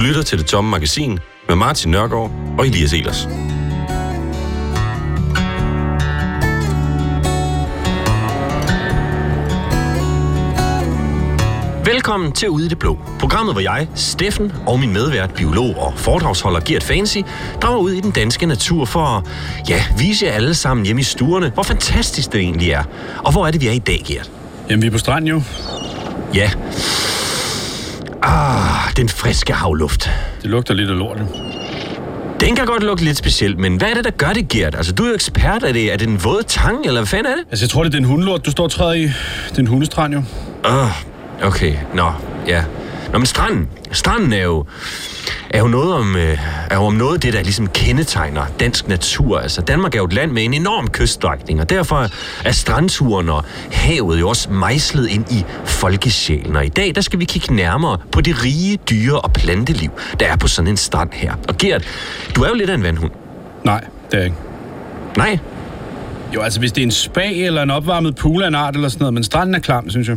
lytter til Det Tomme Magasin med Martin Nørgaard og Elias Elers. Velkommen til Ude i det Blå. Programmet, hvor jeg, Steffen og min medvært, biolog og foredragsholder Gert Fancy, drager ud i den danske natur for at ja, vise jer alle sammen hjemme i stuerne, hvor fantastisk det egentlig er. Og hvor er det, vi er i dag, Gert? Jamen, vi er på stranden jo. Ja. Ah, den friske havluft. Det lugter lidt af lortet. Den kan godt lugte lidt specielt, men hvad er det, der gør det, Gert? Altså, du er jo ekspert. Er det, er det en våd tang, eller hvad fanden er det? Altså, jeg tror, det er den hundelort, du står og træder i. Det er en hundestrand jo. Ah, okay. Nå, ja. Nå, men stranden. Stranden er jo, er jo noget om, øh, er jo om noget af det, der ligesom kendetegner dansk natur. Altså, Danmark er jo et land med en enorm kyststrækning, og derfor er strandturen og havet jo også mejslet ind i folkesjælen. Og i dag, der skal vi kigge nærmere på det rige dyre- og planteliv, der er på sådan en strand her. Og Gert, du er jo lidt af en vandhund. Nej, det er jeg ikke. Nej, Jo, altså, hvis det er en spa eller en opvarmet pool af en art eller sådan noget, men stranden er klam, synes jeg.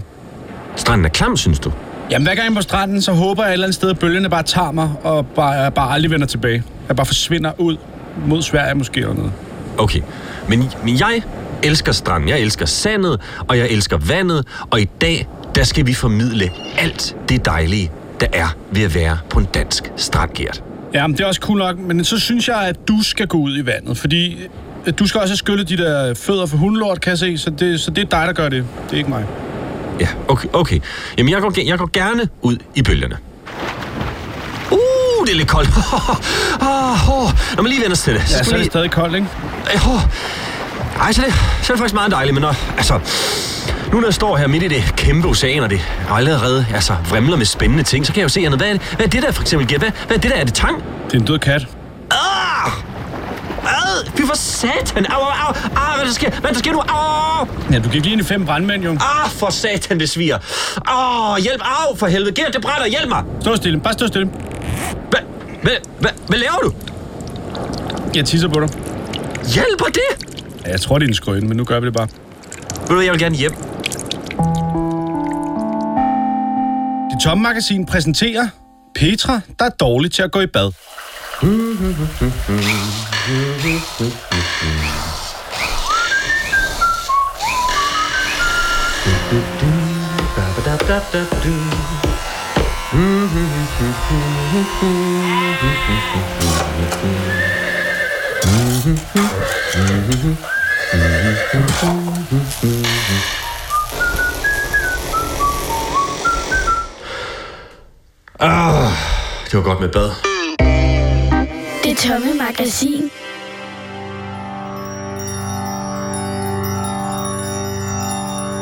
stranden er klam, synes du? Jamen, hver gang jeg er på stranden, så håber jeg et eller andet sted, at bølgerne bare tager mig, og bare, bare aldrig vender tilbage. Jeg bare forsvinder ud mod Sverige måske eller noget. Okay, men, men jeg elsker stranden, jeg elsker sandet, og jeg elsker vandet, og i dag, der skal vi formidle alt det dejlige, der er ved at være på en dansk strand, Gert. Ja, men det er også cool nok, men så synes jeg, at du skal gå ud i vandet, fordi øh, du skal også have skyllet de der fødder for hundelort, kan jeg se, så det, så det er dig, der gør det. Det er ikke mig. Ja, okay, okay. Jamen, jeg går, jeg går gerne ud i bølgerne. Uh, det er lidt koldt. ah, oh. Når man lige vender sig til det, Ja, så er det lige... stadig koldt, ikke? Åh. Ej, så er, det, så er det faktisk meget dejligt, men når, altså, nu når jeg står her midt i det kæmpe ocean, og det er allerede altså, vrimler med spændende ting, så kan jeg jo se. Hvad er, det, hvad er det der for eksempel, Gert? Hvad, hvad er det der? Er det tang? Det er en død kat. Ad! Fy for satan! Au, au, au! Ah, hvad der sker? Hvad der sker nu? Au! Ja, du gik lige ind i fem brandmænd, jo. Ah, for satan, det sviger. Åh, oh, hjælp! Au, for helvede! Gert, det brænder! Hjælp mig! Stå stille. Bare stå stille. Hvad, hvad, hvad, hvad laver du? Jeg tisser på dig. Hjælper det? Ja, jeg tror, det er en skrøn, men nu gør vi det bare. Ved du, hvad, jeg vil gerne hjem. Det tomme magasin præsenterer Petra, der er dårlig til at gå i bad. Ah, det var godt med bad. Det tomme magasin.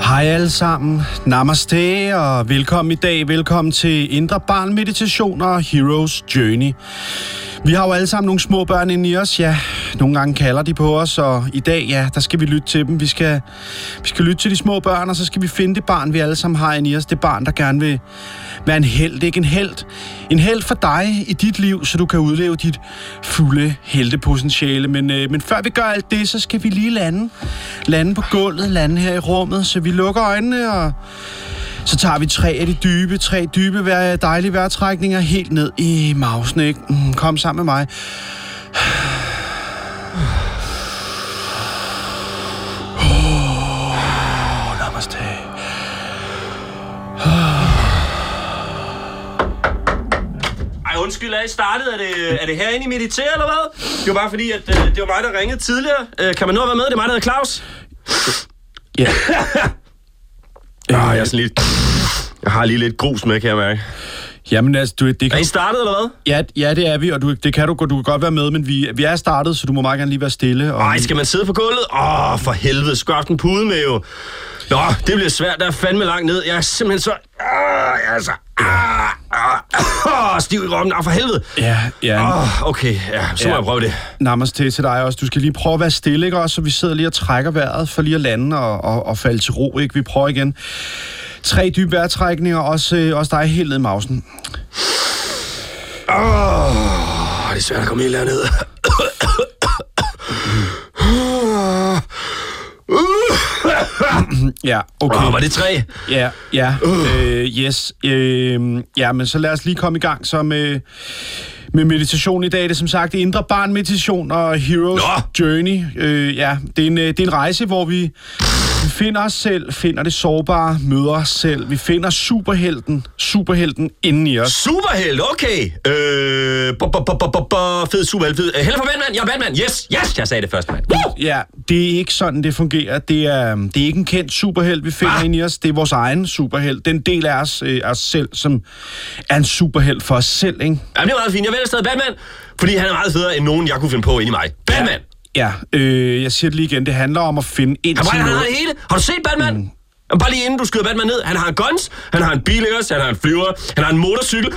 Hej alle sammen. Namaste og velkommen i dag. Velkommen til Indre Barn Meditation og Heroes Journey. Vi har jo alle sammen nogle små børn inde i os, ja. Nogle gange kalder de på os, og i dag, ja, der skal vi lytte til dem. Vi skal, vi skal lytte til de små børn, og så skal vi finde det barn, vi alle sammen har inde i os. Det barn, der gerne vil være en held, ikke en held. En held for dig i dit liv, så du kan udleve dit fulde heltepotentiale. Men, øh, men før vi gør alt det, så skal vi lige lande. Lande på gulvet, lande her i rummet, så vi lukker øjnene og så tager vi tre af de dybe, tre dybe dejlige vejrtrækninger helt ned i mausen, ikke? Mm, kom sammen med mig. Oh, namaste. Ej, undskyld, er I startet? Er det, er det herinde i Mediter, eller hvad? Det var bare fordi, at øh, det var mig, der ringede tidligere. Øh, kan man nå at være med? Det er mig, der hedder Claus. Ja. Ah, jeg er sådan lidt... Jeg har lige lidt grus med, kan jeg mærke. Jamen altså, du, det Er kan, I startet, eller hvad? ja, ja, det er vi, og du, det kan du, du kan godt være med, men vi, vi er startet, så du må meget gerne lige være stille. Og, Ej, skal man sidde på gulvet? Åh, oh, for helvede. Have en pude med, jo. Nå, det bliver svært. Der er fandme langt ned. Jeg er simpelthen så... Ah, jeg er så... Ah, ah, ah, stiv i rummen. Ah, for helvede. Ja, ja. Oh, okay. Ja, så må Ja. jeg prøve det. Namaste til dig også. Du skal lige prøve at være stille, ikke også? Så vi sidder lige og trækker vejret for lige at lande og, og, og falde til ro, ikke? Vi prøver igen. Tre dybe vejrtrækninger, også, øh, også dig helt ned i mausen. Åh, oh, det er svært at komme helt derned. Ja, okay. Åh, var det tre? Ja, ja. Uh. Øh, yes. Øh, ja, men så lad os lige komme i gang så med, med meditation i dag. Det er som sagt indre barn meditation og Heroes Nå. Journey. Øh, ja, det er, en, øh, det er en rejse, hvor vi, vi finder os selv, finder det sårbare, møder os selv. Vi finder superhelten, superhelten inden i os. Superhelt, okay. Øh, bo, bo, bo, bo, fed superhelt, fed. Heller for Batman, jeg er Batman. Yes, yes, jeg sagde det først, mand. Woo! Ja, det er ikke sådan, det fungerer. Det er, det er ikke en kendt superhelt, vi finder Ah. ind i os. Det er vores egen superhelt. Den del af os, øh, os selv, som er en superhelt for os selv, ikke? Jamen, det er meget fint. Jeg vælger stadig Batman, fordi han er meget federe end nogen, jeg kunne finde på inde i mig. Batman! Ja, øh, jeg siger det lige igen. Det handler om at finde ind til han har det hele. Har du set Batman? Mm. Bare lige inden du skyder Batman ned. Han har en guns, han har en bil, han har en flyver, han har en motorcykel.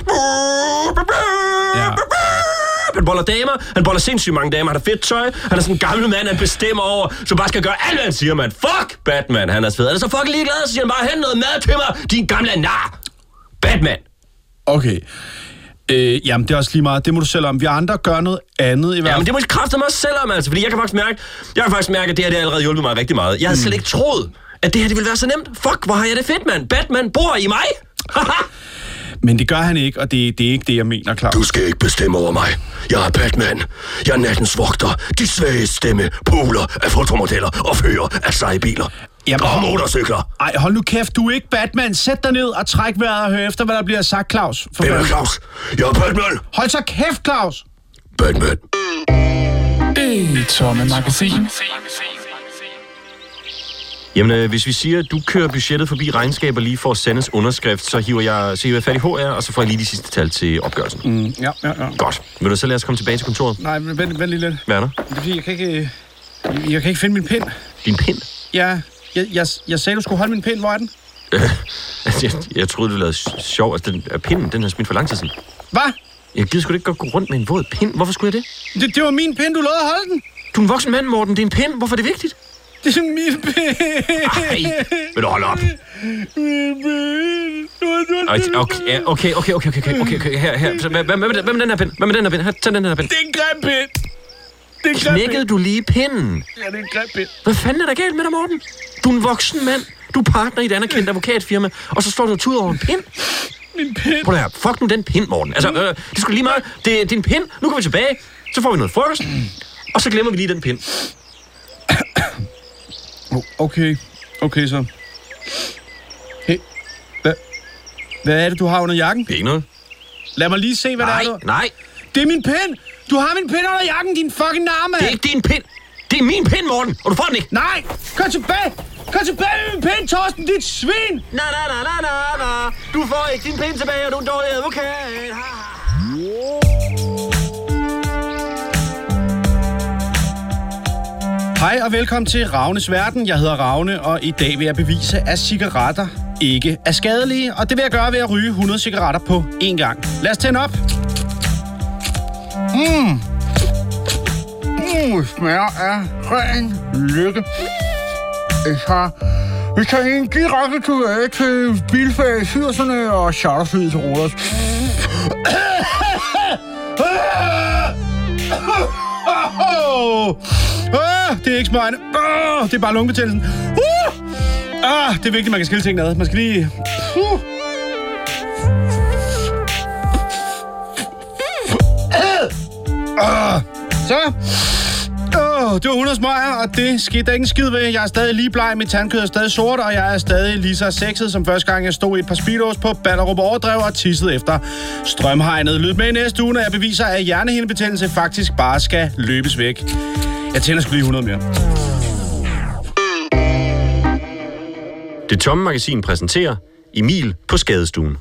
Ja. Han boller damer, han boller sindssygt mange damer, han har fedt tøj, han er sådan en gammel mand, han bestemmer over, så bare skal gøre alt, hvad han siger, mand. Fuck Batman, han er fed. Han er så fucking ligeglad, så siger han bare, hent noget mad til mig, din gamle nar. Batman. Okay. Øh, jamen, det er også lige meget. Det må du selv om. Vi andre gør noget andet i hvert fald. men det må jeg kræfte mig selv om, altså, fordi jeg kan faktisk mærke, jeg kan faktisk mærke, at det her det har allerede hjulpet mig rigtig meget. Jeg havde slet ikke troet, at det her det ville være så nemt. Fuck, hvor har jeg det fedt, mand. Batman bor i mig. Men det gør han ikke, og det, det er ikke det, jeg mener, Claus. Du skal ikke bestemme over mig. Jeg er Batman. Jeg er nattens vogter. De svage stemme, puler af fotomodeller og fører af seje biler. Jamen, og motorcykler. Ej, hold nu kæft, du er ikke Batman. Sæt dig ned og træk vejret og hør efter, hvad der bliver sagt, Claus. For Hvem er fanden. Claus? Jeg er Batman. Hold så kæft, Claus! Batman. Det tomme magasin. Jamen, øh, hvis vi siger, at du kører budgettet forbi regnskaber lige for at sendes underskrift, så hiver jeg, så hiver jeg fat i HR, og så får jeg lige de sidste tal til opgørelsen. Mm. Ja, ja, ja. Godt. Vil du så lade os komme tilbage til kontoret? Nej, men vent, vent lige lidt. Hvad er der? Det er fordi, jeg kan ikke... øh, Jeg, jeg kan ikke finde min pind. Din pind? Ja, jeg, jeg, jeg sagde, du skulle holde min pind. Hvor er den? Altså, jeg, jeg troede, du lavede sjov. Altså, den, pinden, den har smidt for lang tid siden. Hvad? Jeg gider sgu da ikke godt gå rundt med en våd pind. Hvorfor skulle jeg det? Det, det var min pind, du lovede at holde den. Du er en voksen mand, Morten. Det er en pind. Hvorfor er det vigtigt? Det er min pind. Ej, vil du holde op? Min pind. Okay, okay, okay, okay, okay, okay, okay, her, her. Hvad, hvad, hvad med den her pind? Hvad med den her pind? Her, tag den her pind. Det er en grim pind. Det er Knækkede du lige pinden? Ja, det er en grim. Hvad fanden er der galt med dig, Morten? Du er en voksen mand. Du er partner i et anerkendt advokatfirma, og så står du og tuder over en pind. Min pind. Prøv høre. Fuck nu den pind, Morten. Altså, øh, det skulle lige meget. Det, er en pind. Nu går vi tilbage. Så får vi noget frokost. Og så glemmer vi lige den pind. Okay. Okay, så. Hey. Hvad? Hvad er det, du har under jakken? Det er ikke noget. Lad mig lige se, hvad Nej, det er. du- nej. Det er min pind. Du har min pind under jakken, din fucking narme. Det er ikke din pind. Det er min pind, Morten. Og du får den ikke. Nej, kom tilbage. Kom tilbage med min pind, Torsten, dit svin. Na, na, na, na, na, na. Du får ikke din pind tilbage, og du er en dårlig advokat. Hej og velkommen til Ravnes Verden. Jeg hedder Ravne, og i dag vil jeg bevise, at cigaretter ikke er skadelige. Og det vil jeg gøre ved at ryge 100 cigaretter på én gang. Lad os tænde op. Mmm. Mm, smager af ren lykke. Jeg har... vi tager en direkte tilbage til bilfag 80'erne og charterflyet til Rodos. Ah, det er ikke smøgende. Ah, det er bare lungebetændelsen. Uh! Ah, det er vigtigt, man kan skille tingene ad. Man skal lige... Uh! Ah, så. Oh, det var 100 smøger, og det skete der ikke en skid ved. Jeg er stadig lige bleg, mit tandkød er stadig sort, og jeg er stadig lige så sexet, som første gang jeg stod i et par speedos på Ballerup Overdrev og tissede efter strømhegnet. Lyd med i næste uge, når jeg beviser, at hjernehindebetændelse faktisk bare skal løbes væk. Jeg tænder sgu lige 100 mere. Det tomme magasin præsenterer Emil på skadestuen.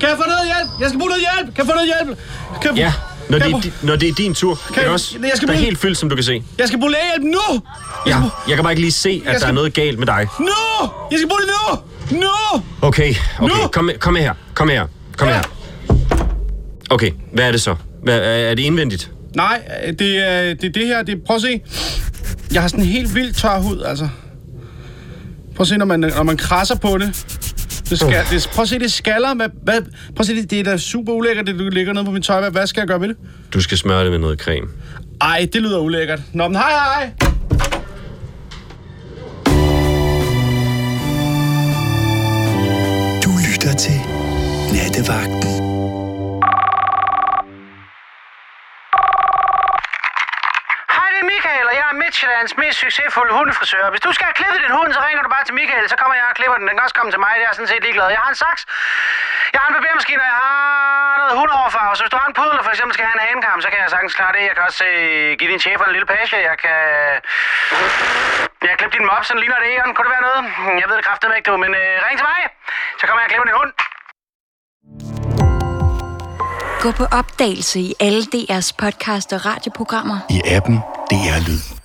Kan jeg få noget hjælp? Jeg skal bruge noget hjælp! Kan jeg få noget hjælp? Kan jeg, Ja, når kan det, jeg, er, når det er din tur. Kan jeg- også, jeg skal der er bruge- helt fyldt, som du kan se. jeg skal bruge lægehjælp nu! Ja, jeg kan bare ikke lige se, at der skal- er noget galt med dig. Nu! Jeg skal bruge det nu! Nu! Okay, okay, Nu! kom, kom med her. Kom her. Kom Ja. her. Okay, hvad er det så? Hvad, er er det indvendigt? Nej, det er det, er det her. Det, prøv at se. Jeg har sådan en helt vildt tør hud, altså. Prøv at se, når man, når man krasser på det. Det skal, det, prøv at se, det skaller. Hvad, hvad, prøv at se, det, det er da super ulækkert, det du ligger nede på min tøj. Hvad, hvad skal jeg gøre ved det? Du skal smøre det med noget creme. Ej, det lyder ulækkert. Nå, men hej hej! Du lytter til Nattevagten. Er Midtjyllands mest succesfulde hundefrisør. Hvis du skal have klippet din hund, så ringer du bare til Michael, så kommer jeg og klipper den. Den kan også komme til mig, det er jeg sådan set ligeglad. Jeg har en saks, jeg har en barbermaskine, og jeg har noget hundeoverfarve. Så hvis du har en pudel, for eksempel skal have en hanekam, så kan jeg sagtens klare det. Jeg kan også øh, give din chef en lille page. Jeg kan... Jeg kan klippe din mop, sådan ligner det æren. Kunne det være noget? Jeg ved det kraftedeme ikke, du, men øh, ring til mig. Så kommer jeg og klipper din hund. Gå på opdagelse i alle DR's podcast og radioprogrammer. I appen DR Lyd.